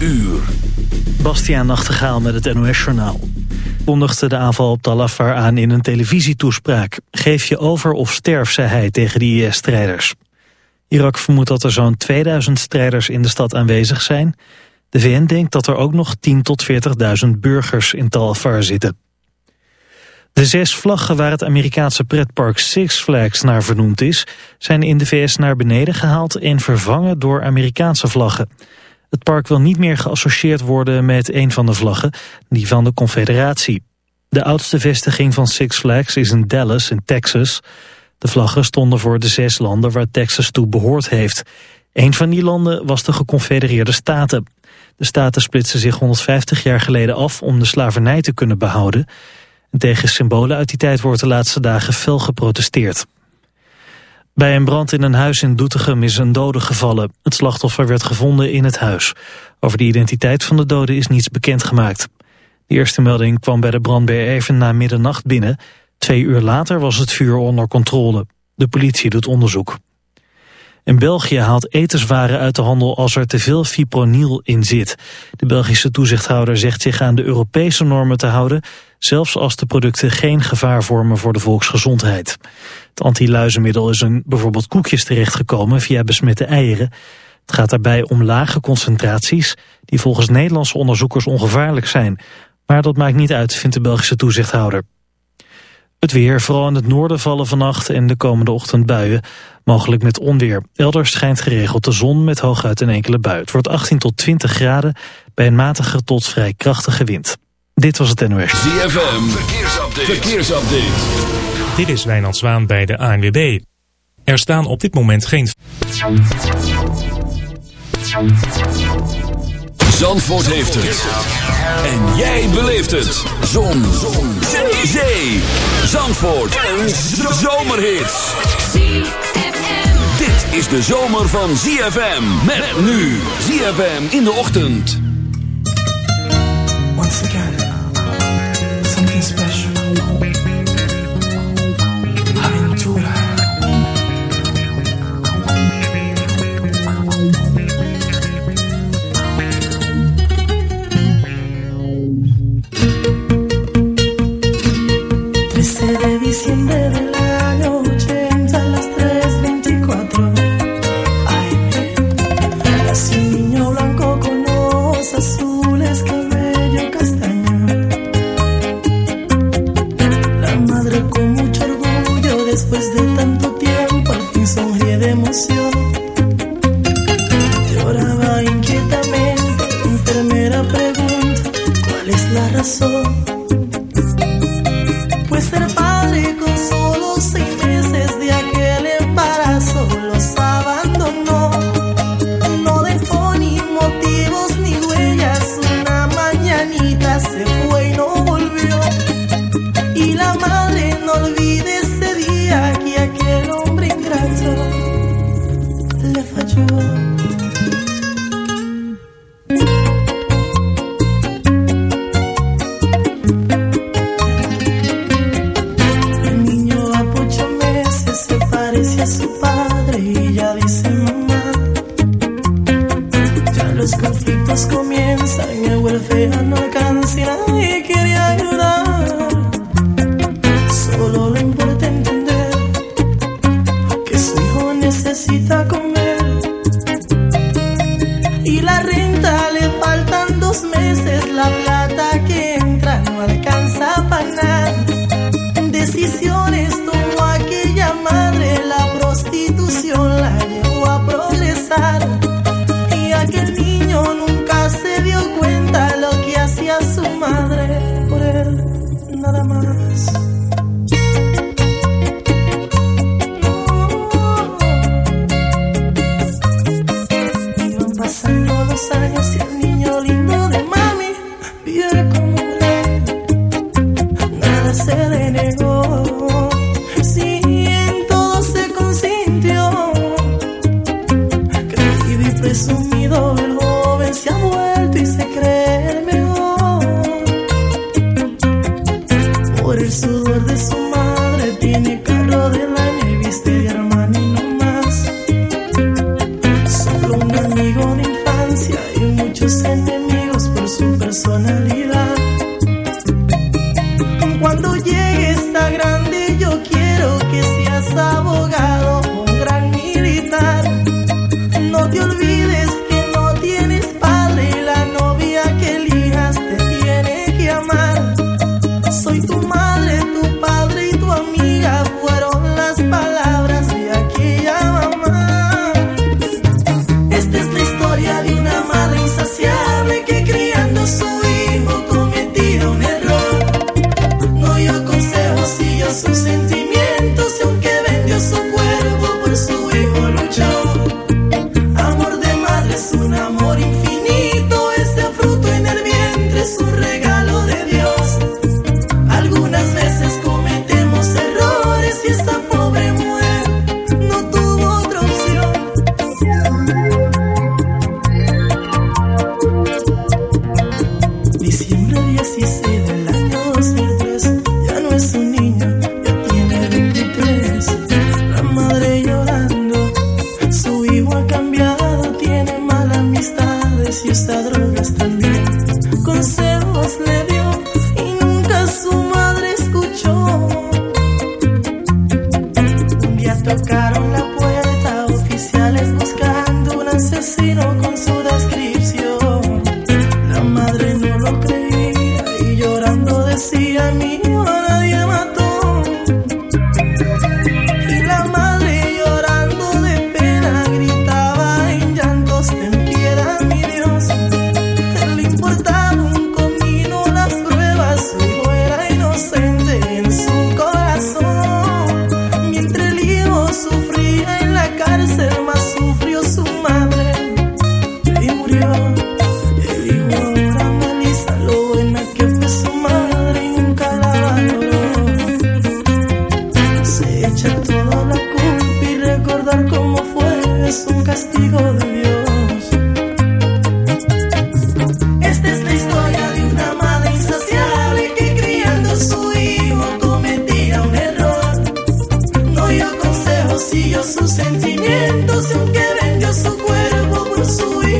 uur. Bastiaan Nachtegaal met het NOS-journaal. kondigde de aanval op Talafar aan in een televisietoespraak. Geef je over of sterf, zei hij tegen de IS-strijders. Irak vermoedt dat er zo'n 2000 strijders in de stad aanwezig zijn. De VN denkt dat er ook nog 10 tot 40.000 burgers in Talafar zitten. De zes vlaggen waar het Amerikaanse pretpark Six Flags naar vernoemd is... zijn in de VS naar beneden gehaald en vervangen door Amerikaanse vlaggen. Het park wil niet meer geassocieerd worden met een van de vlaggen, die van de Confederatie. De oudste vestiging van Six Flags is in Dallas in Texas. De vlaggen stonden voor de zes landen waar Texas toe behoord heeft. Een van die landen was de geconfedereerde Staten. De Staten splitsen zich 150 jaar geleden af om de slavernij te kunnen behouden... En tegen symbolen uit die tijd wordt de laatste dagen fel geprotesteerd. Bij een brand in een huis in Doetinchem is een dode gevallen. Het slachtoffer werd gevonden in het huis. Over de identiteit van de dode is niets bekendgemaakt. De eerste melding kwam bij de brandweer even na middernacht binnen. Twee uur later was het vuur onder controle. De politie doet onderzoek. In België haalt etenswaren uit de handel als er te veel fipronil in zit. De Belgische toezichthouder zegt zich aan de Europese normen te houden... zelfs als de producten geen gevaar vormen voor de volksgezondheid. Het antiluizenmiddel is in bijvoorbeeld koekjes terechtgekomen via besmette eieren. Het gaat daarbij om lage concentraties... die volgens Nederlandse onderzoekers ongevaarlijk zijn. Maar dat maakt niet uit, vindt de Belgische toezichthouder. Het weer, vooral in het noorden vallen vannacht en de komende ochtend buien. Mogelijk met onweer. Elders schijnt geregeld de zon met hooguit een enkele bui. Het wordt 18 tot 20 graden bij een matige tot vrij krachtige wind. Dit was het NOS. ZFM, verkeersupdate. verkeersupdate. Dit is Wijnand Zwaan bij de ANWB. Er staan op dit moment geen... Zandvoort heeft het. En jij beleeft het. Zon. Zon. Zee. Zee. Zandvoort. Een zomerhit. Dit is de zomer van ZFM. Met nu. ZFM in de ochtend. Once again. Los conflictos comienzan, el welfare no alcanza y quiere ayudar.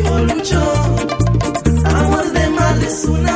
luchó. Amor de madre es una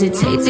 hesitate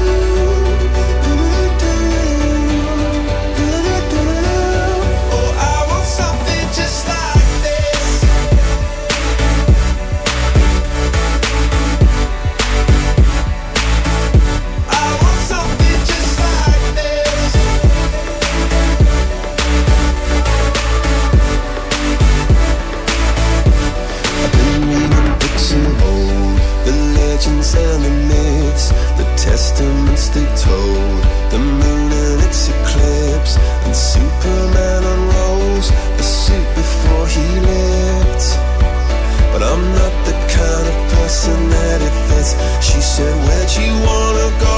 you wanna go,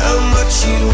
how much you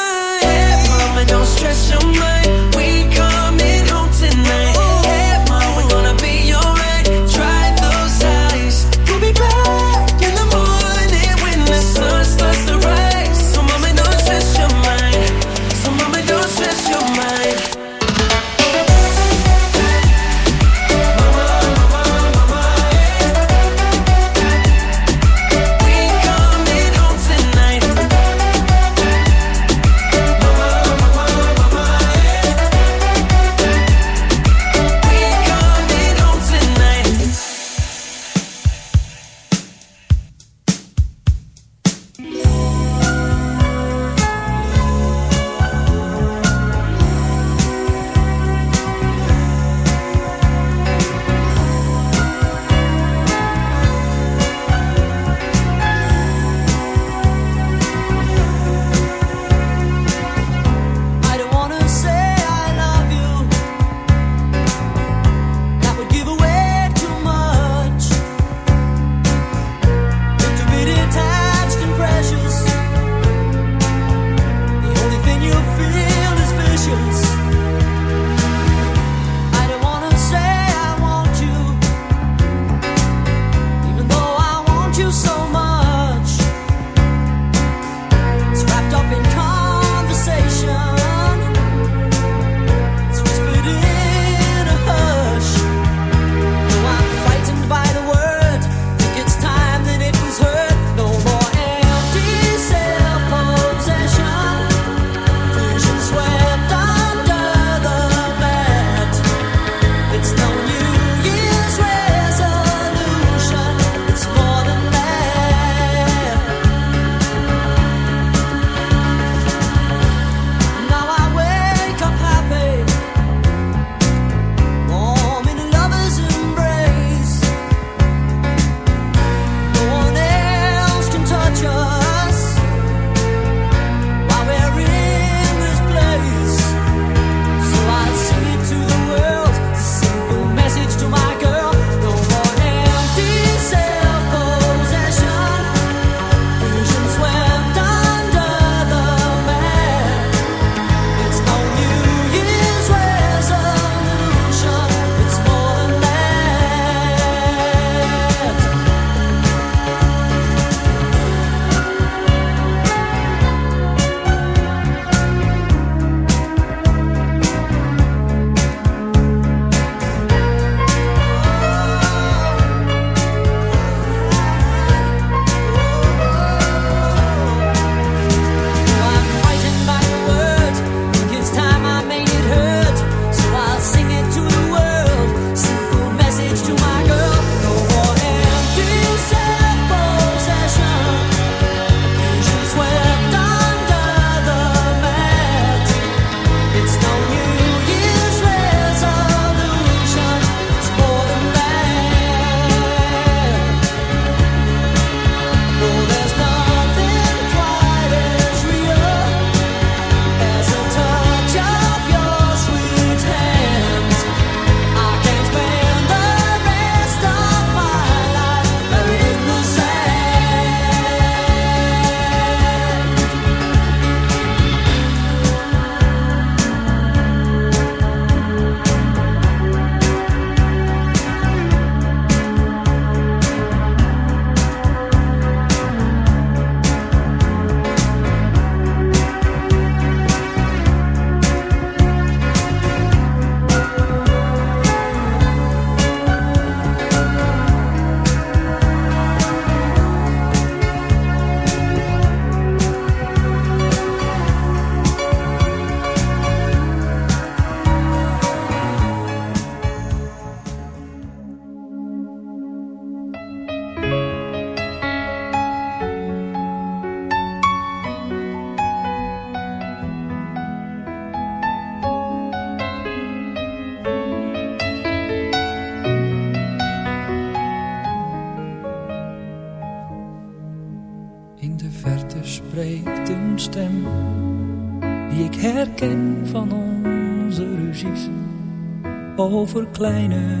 Over kleine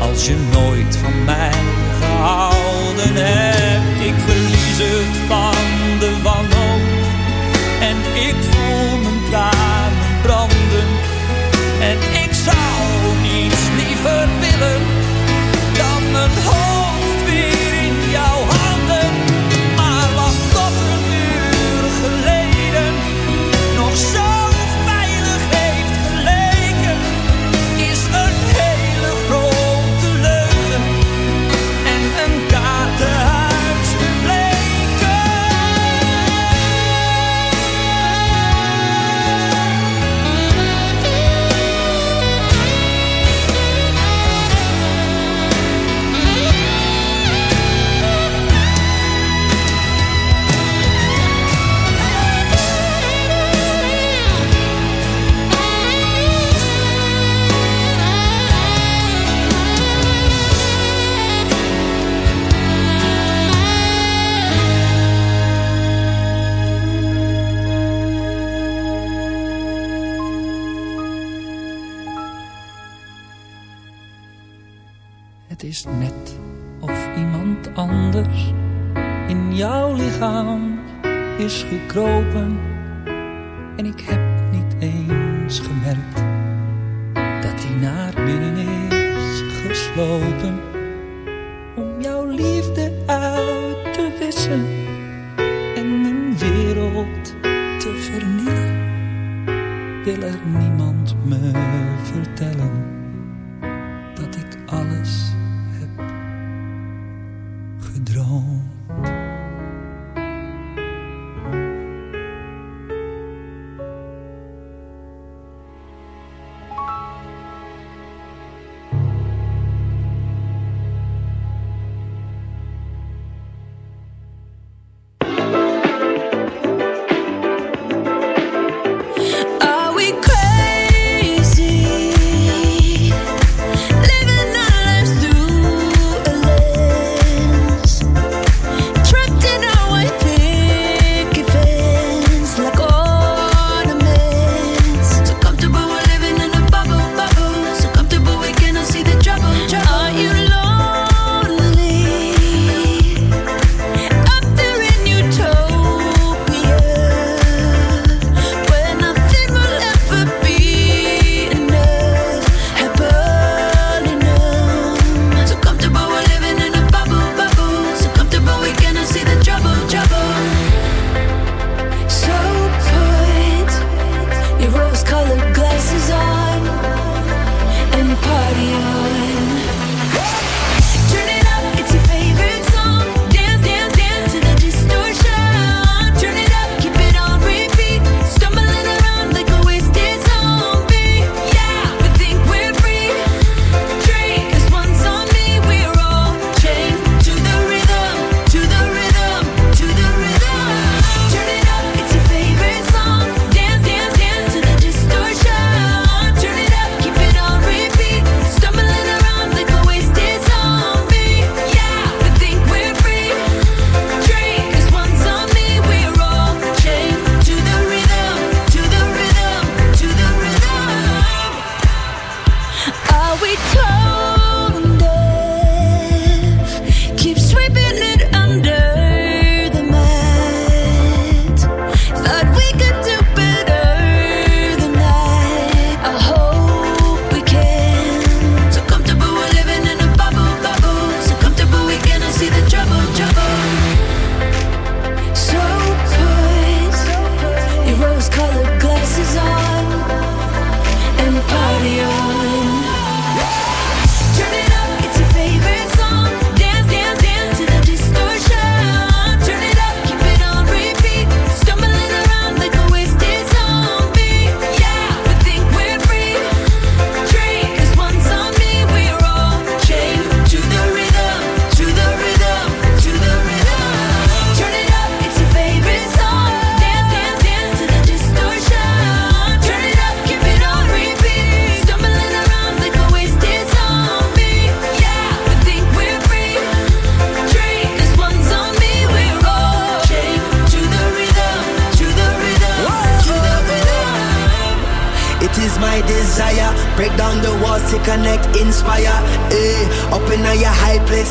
als je nooit van mij gehouden hebt? Ik verlies het van de wanhoop en ik voel mijn tranen branden. En ik zou niets liever willen dan mijn hoofd is gekropen.